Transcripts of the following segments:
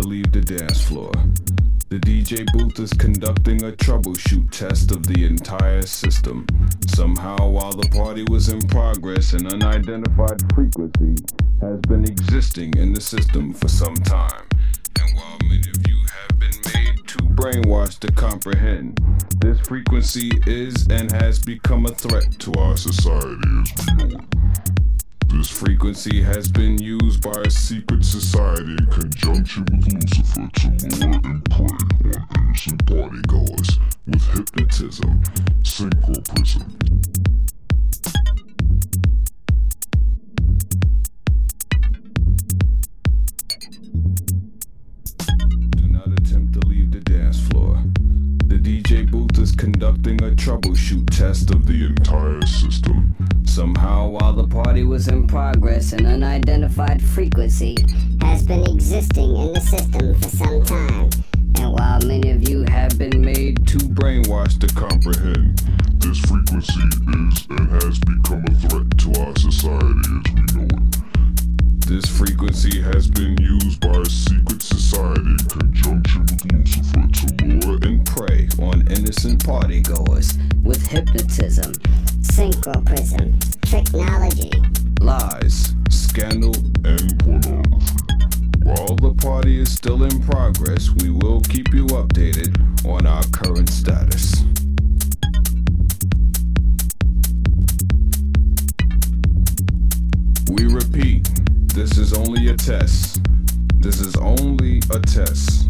to leave the dance floor. The DJ booth is conducting a troubleshoot test of the entire system. Somehow, while the party was in progress, an unidentified frequency has been existing in the system for some time. And while many of you have been made too brainwashed to comprehend, this frequency is and has become a threat to our society as we know it. This frequency has been used by a secret society in conjunction with Lucifer to lure and prey on innocent partygoers with hypnotism, synchroprism. Do not attempt to leave the dance floor. The DJ booth is conducting a troubleshoot test of the entire system. Somehow, while the party was in progress, an unidentified frequency has been existing in the system for some time. And while many of you have been made too brainwashed to comprehend, this frequency is and has become a threat to our society as we know it. This frequency has been used by a secret society in conjunction with Lucifer to lure and prey on innocent partygoers with hypnotism, synchroprism, technology, lies, scandal, and pornography. While the party is still in progress, we will keep you updated on our current status. We repeat, this is only a test. This is only a test.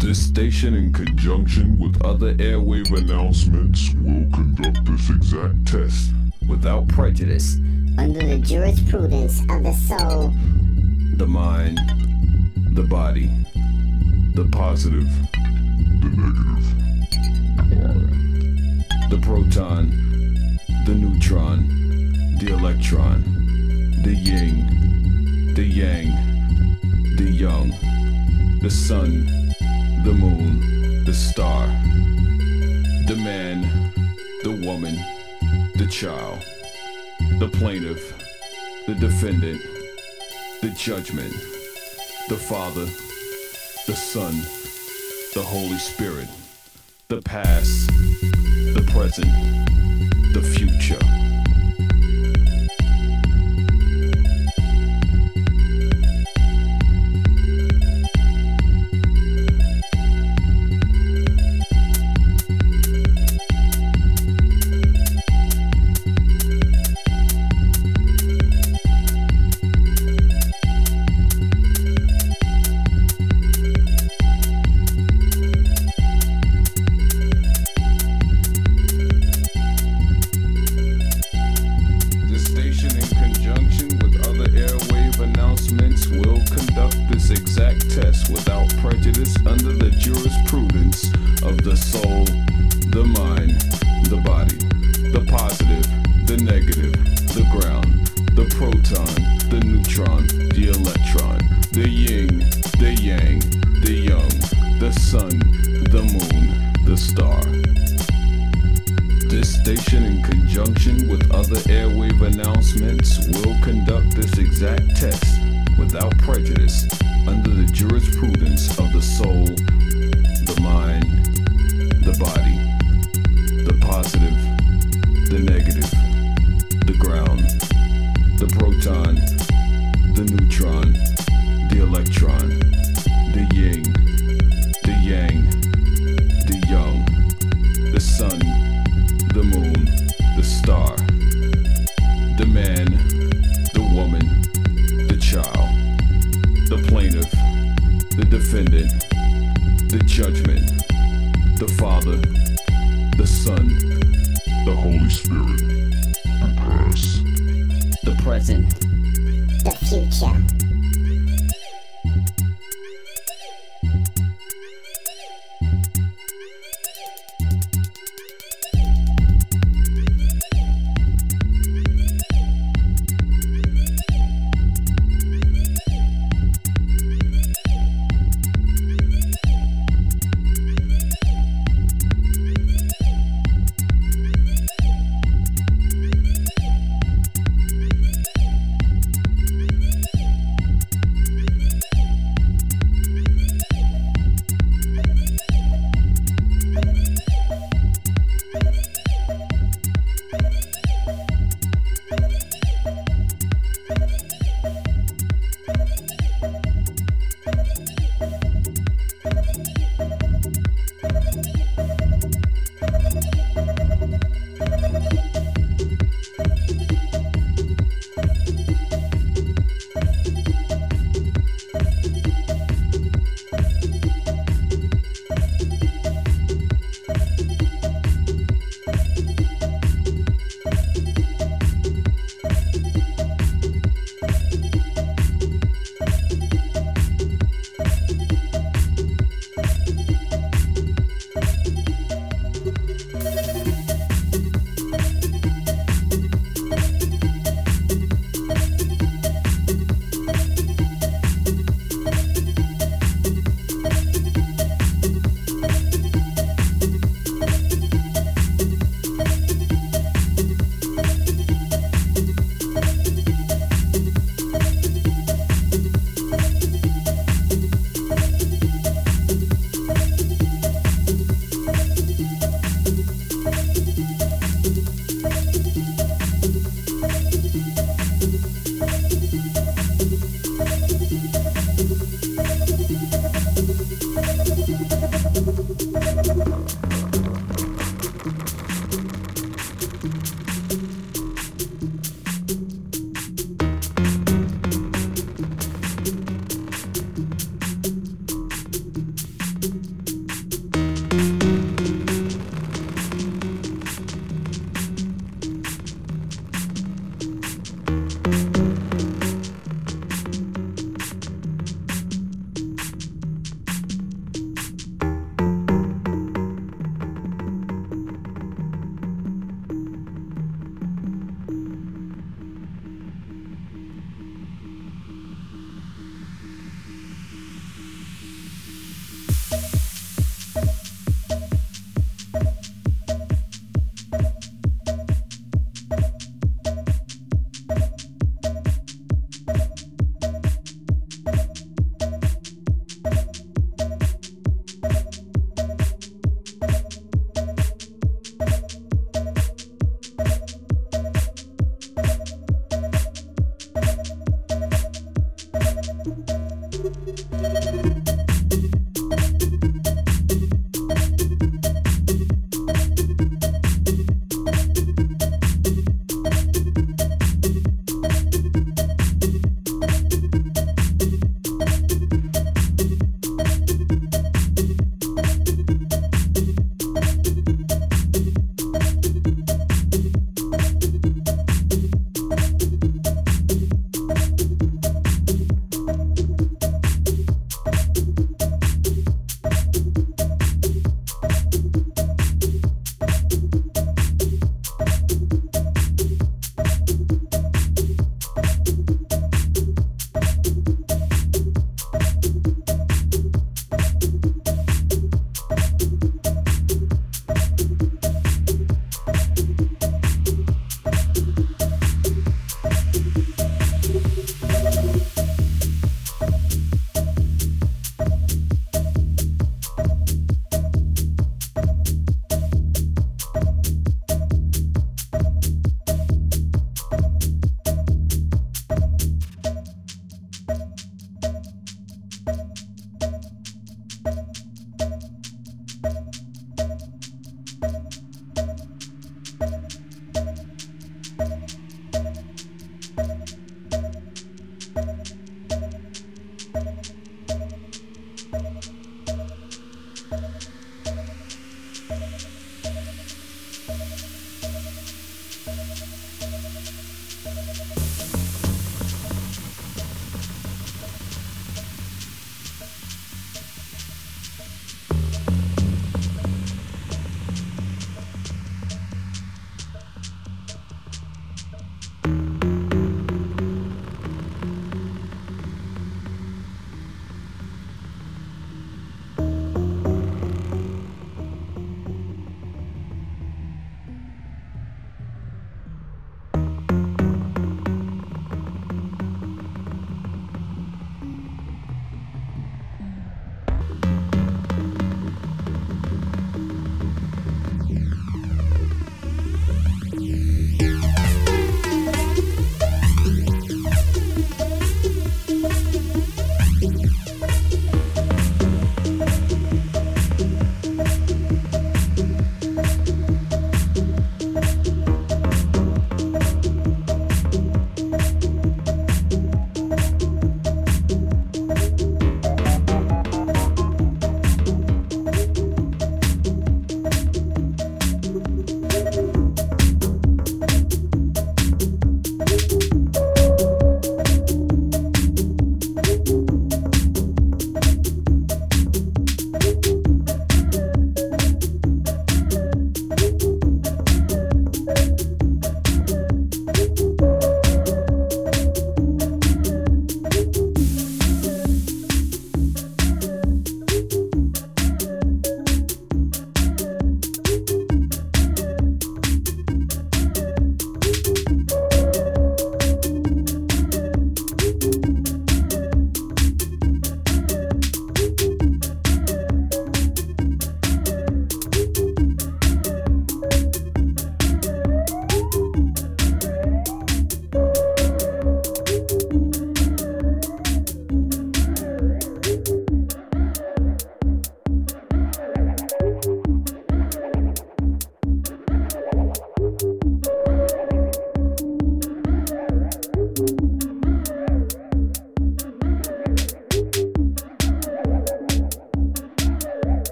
This station, in conjunction with other airwave announcements, will conduct this exact test. Without prejudice. Under the jurisprudence of the soul, the mind, the body, the positive, the negative, the proton, the neutron, the electron, the yin, the yang, the young, the sun, the moon, the star, the man, the woman, the child, the plaintiff, the defendant, the judgment, the Father, the Son, the Holy Spirit, the past, the present, the future. The Father, the Son, the Holy Spirit, the past, the present, the future.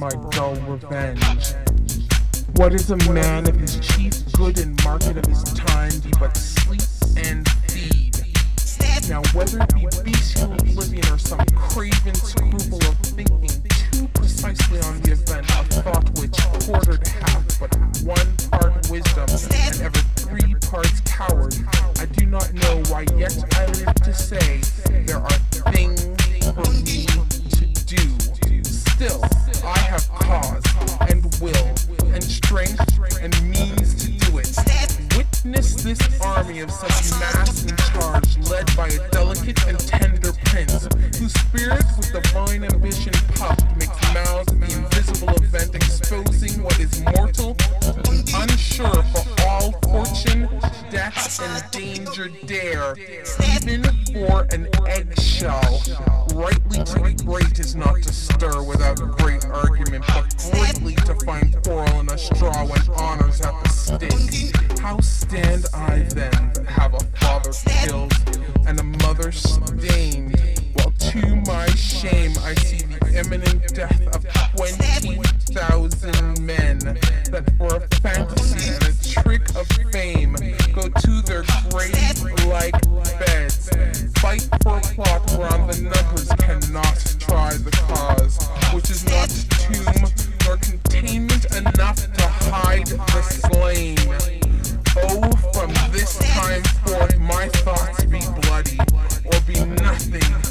my dull revenge. What is a man if his chief good and market of his time be but sleep and feed? Now, whether it be bestial oblivion or some craven scruple of thinking too precisely on the event, a thought which quartered half but one part wisdom and ever three parts coward, I do not know why yet I live to say there are things for me to do. Still, I have cause and will and strength and it. Witness this army of such mass and charge led by a delicate and tender prince, whose spirit with divine ambition puffed makes mouths the invisible event exposing what is mortal unsure for all fortune, death, and danger dare, even for an eggshell. Rightly to be great is not to stir without great argument, but greatly to find quarrel in a straw when honors at the stake. How stand I then have a father killed and a mother stained, while to my shame I see the imminent death of twenty thousand men that for a fantasy and a trick of fame go to their grave like beds, fight for a plot whereon the numbers cannot try the cause, which is not tomb nor containment enough to hide the slain. Oh, from this time forth my thoughts be bloody, or be nothing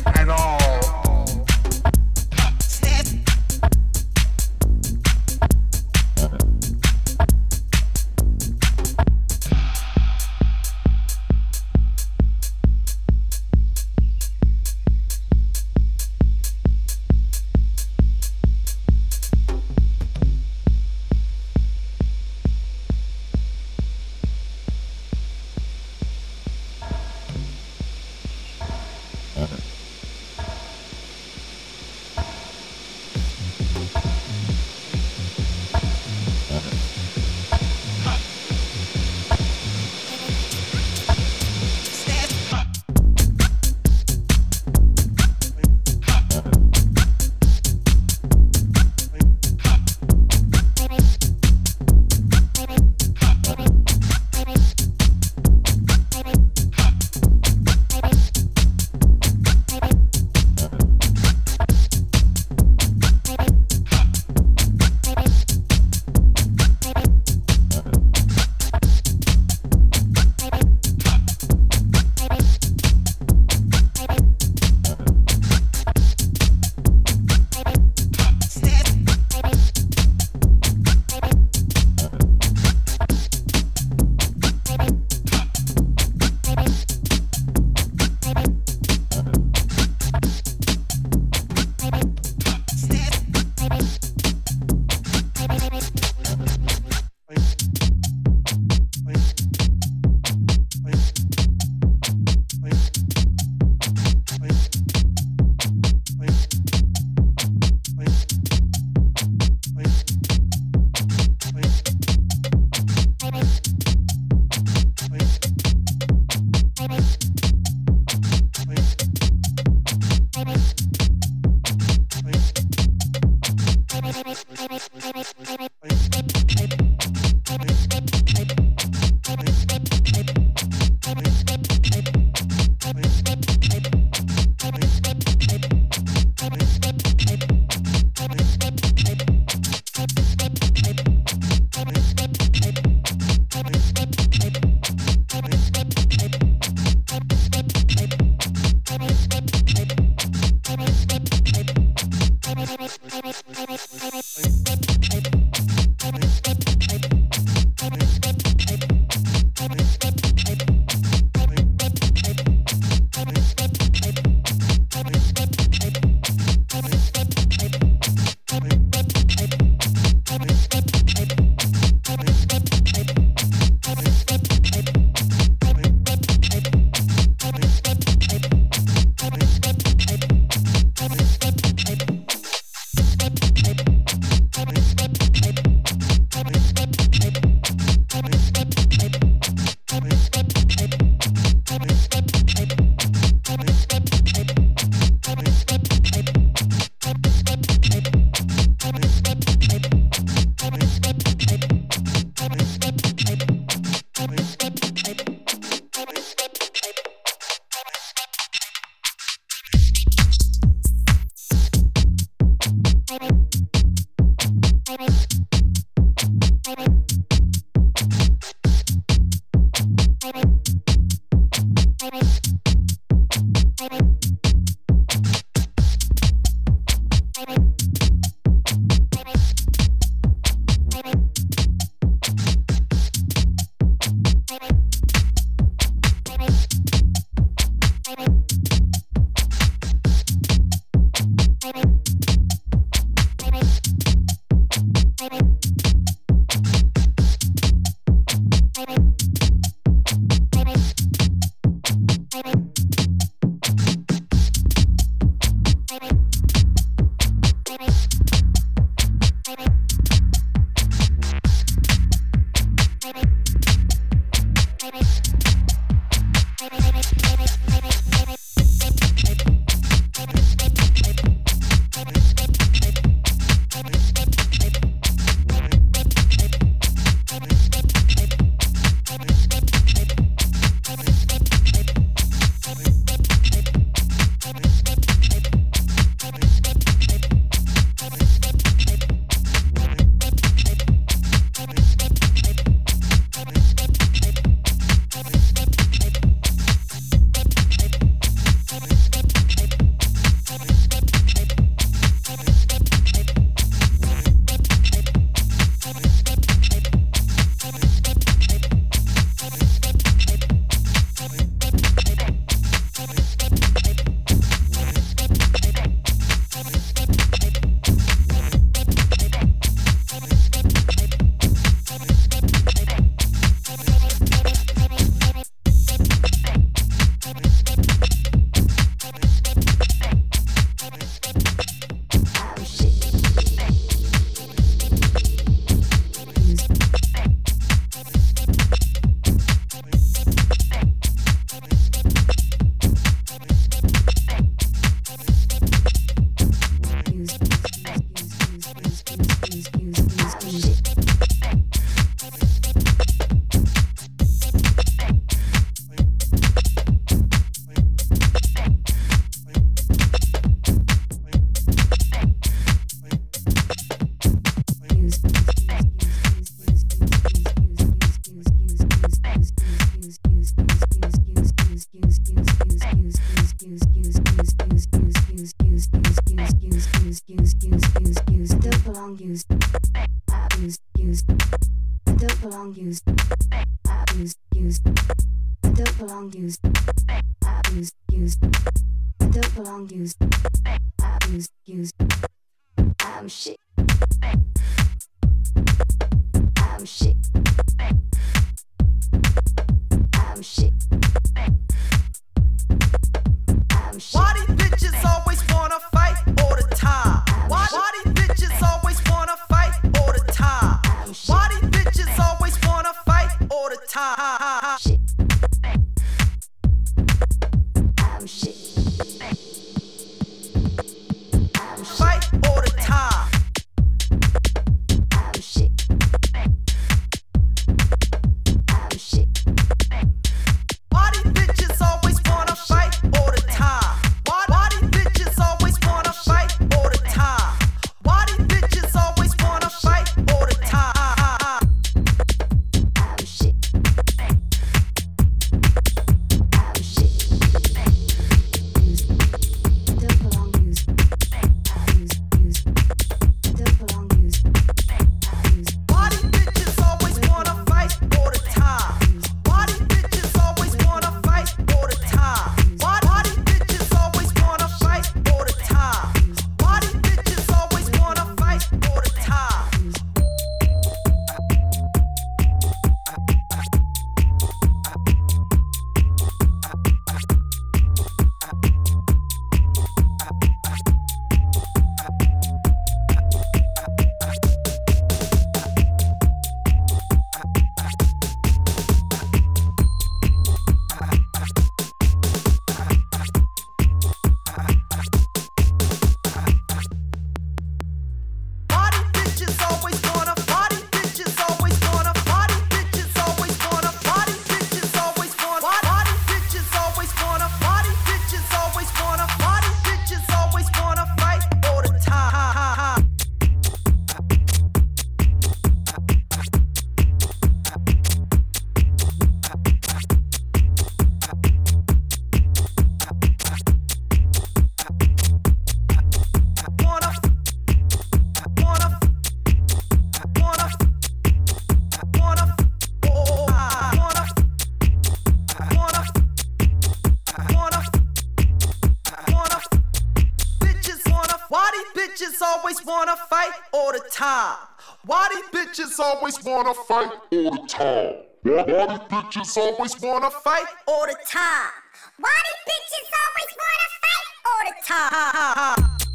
always wanna fight all the time? Why, these bitches always wanna fight all the time? Why these bitches always wanna fight all the time?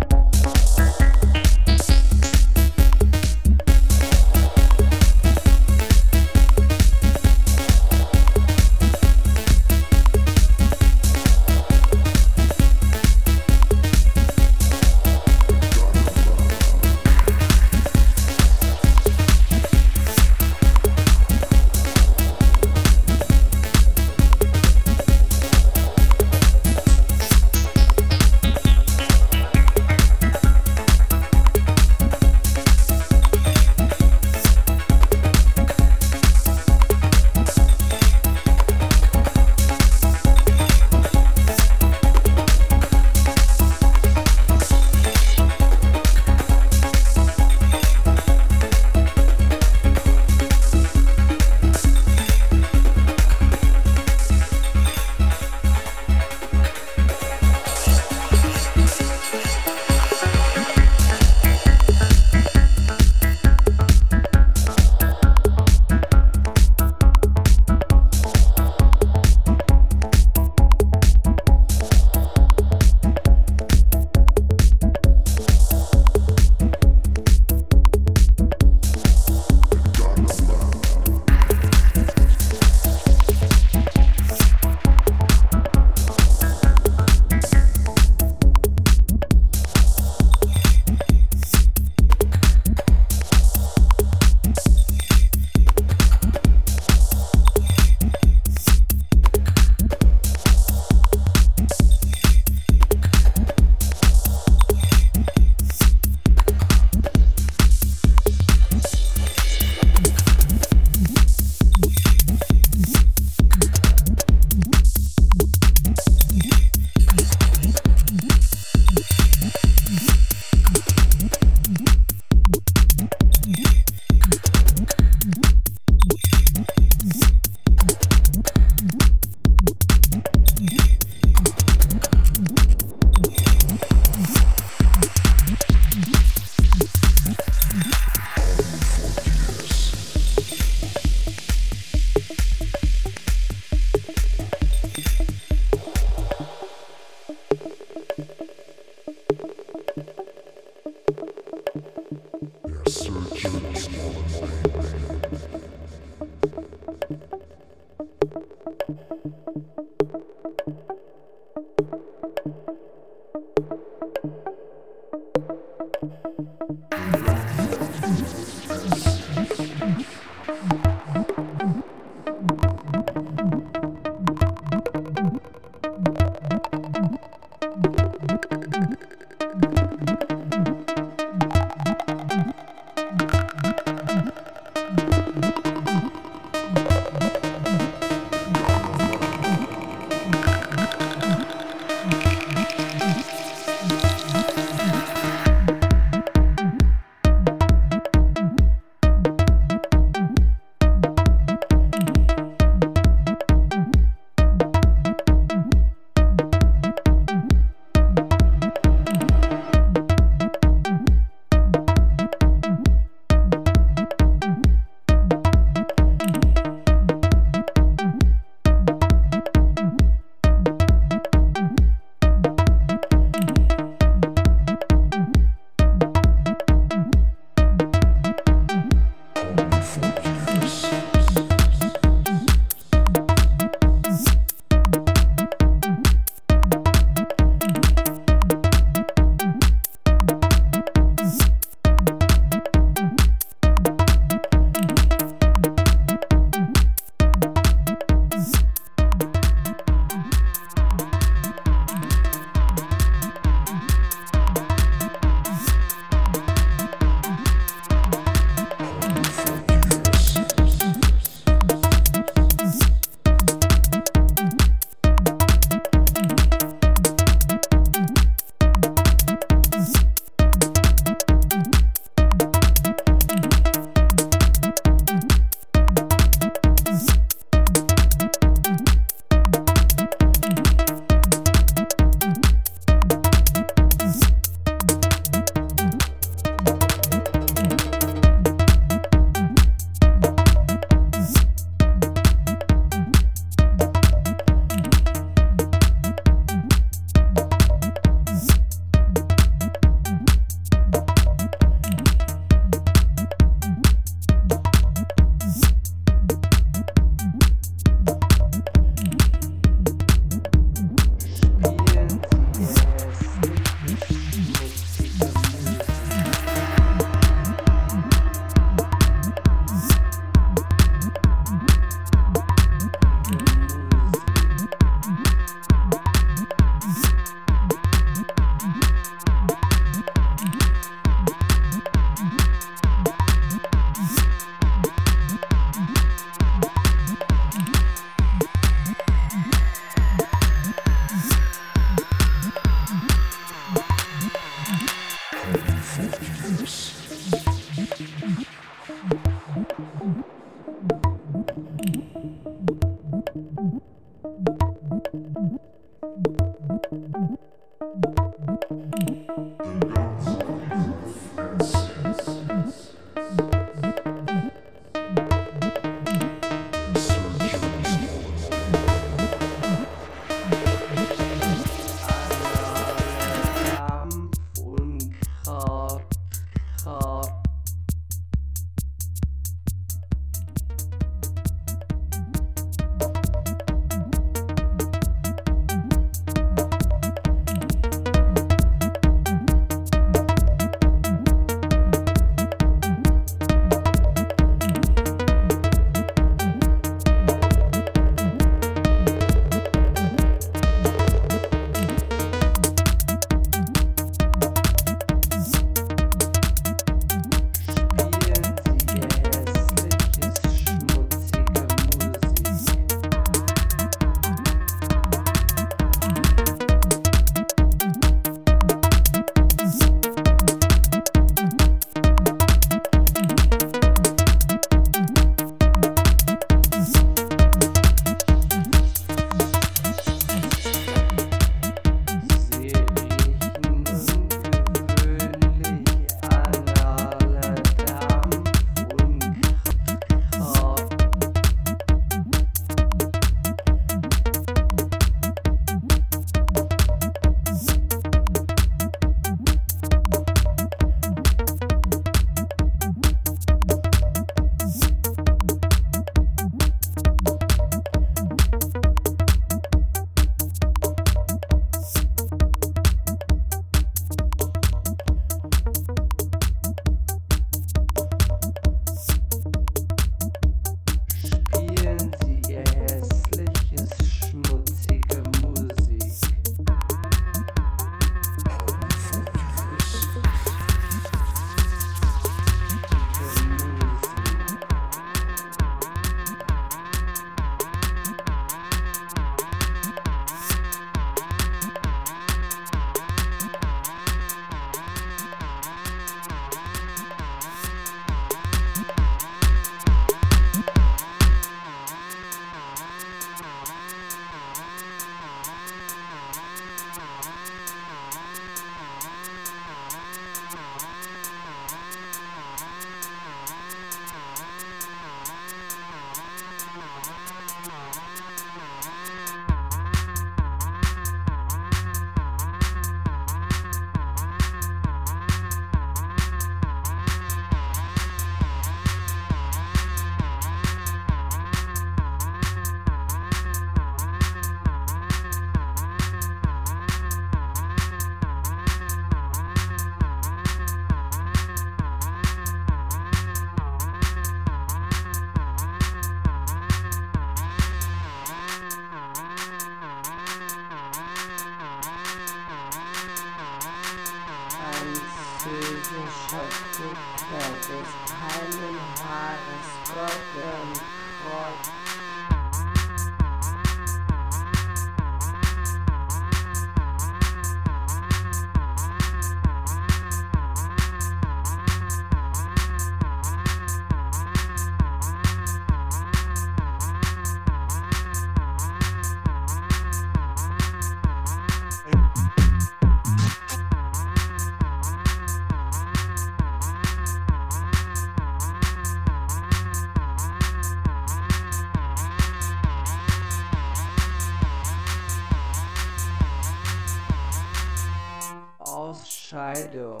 Scheidung.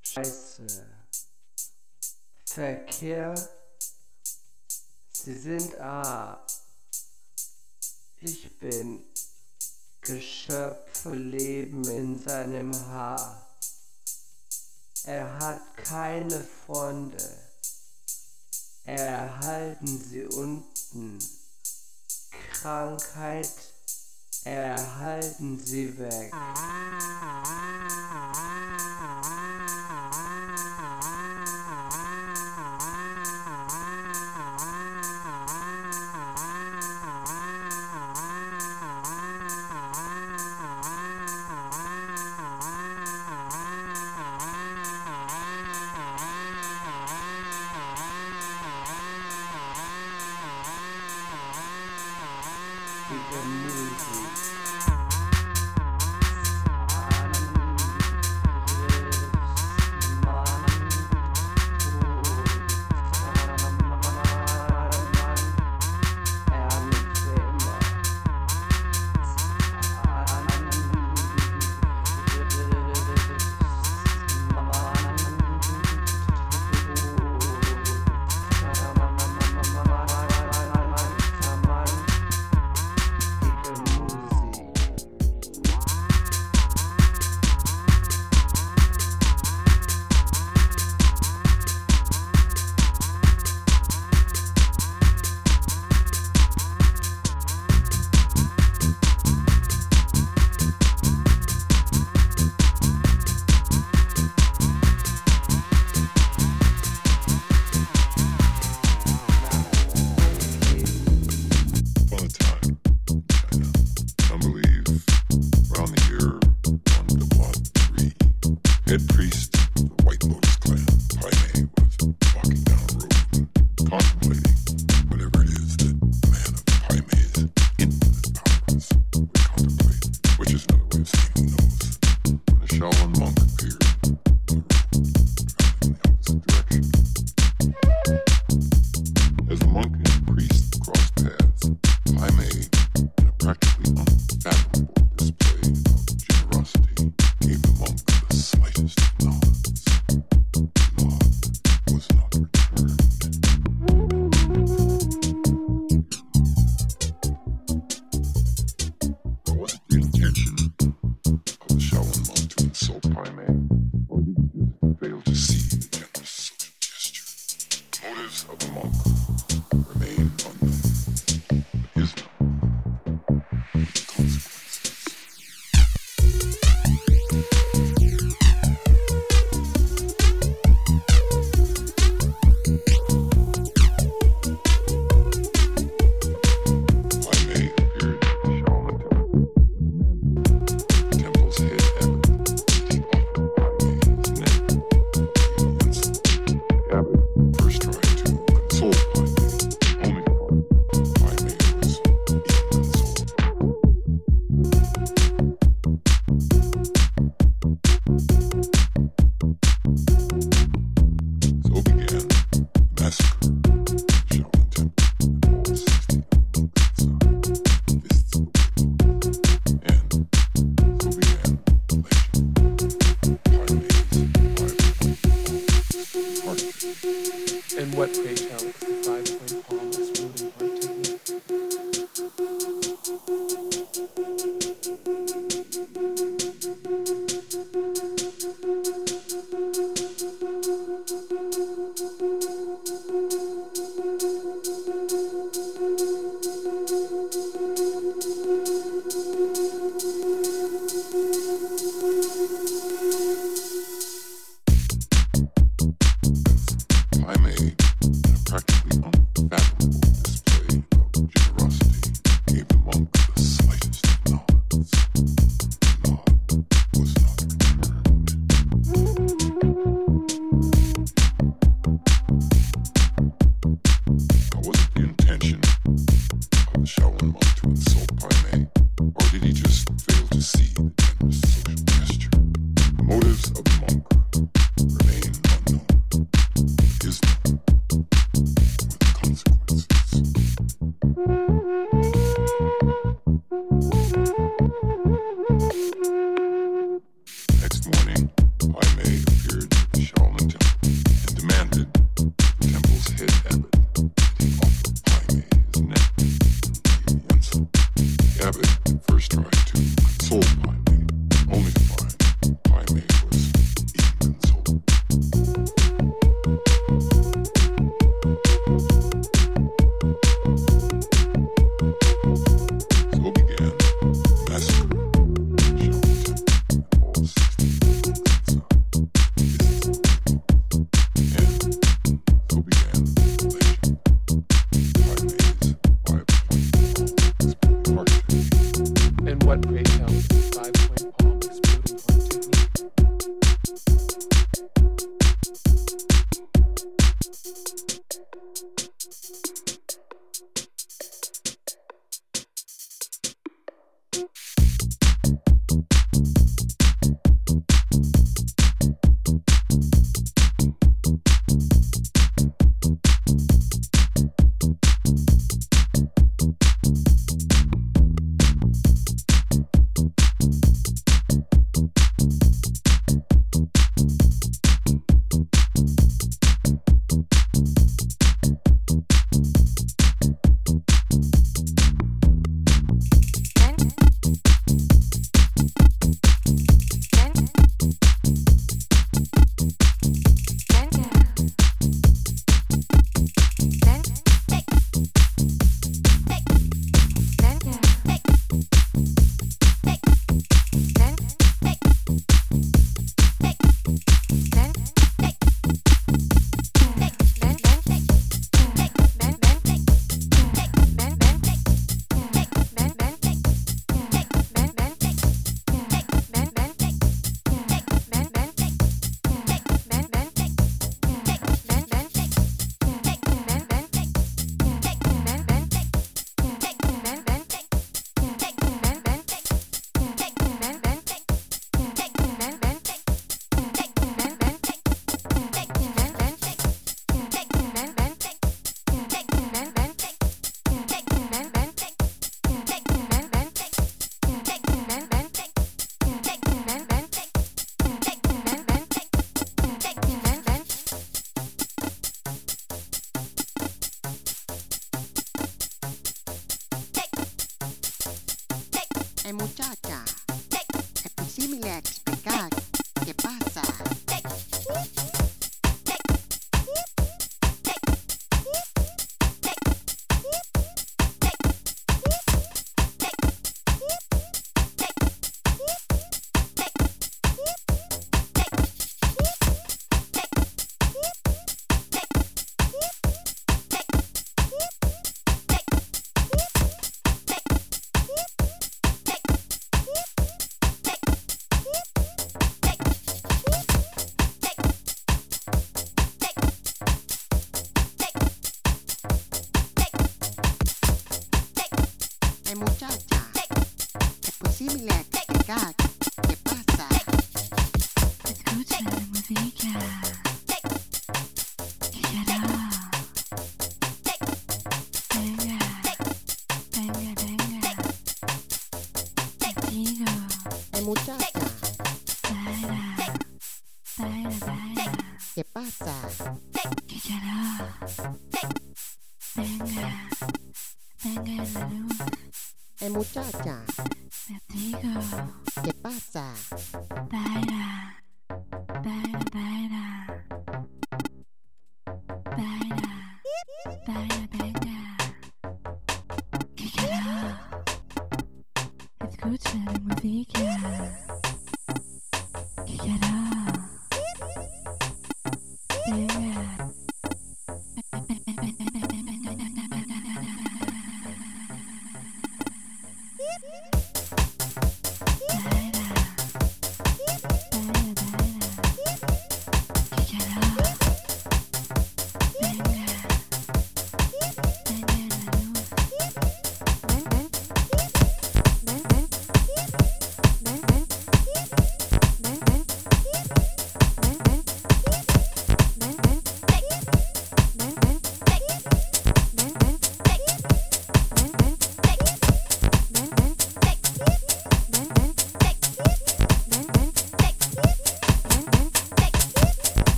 Scheiße. Verkehr. Sie sind A. Ich bin Geschöpfe leben in seinem Haar. Er hat keine Freunde. Er Erhalten sie unten. Krankheit Erhalten Sie weg. Ah.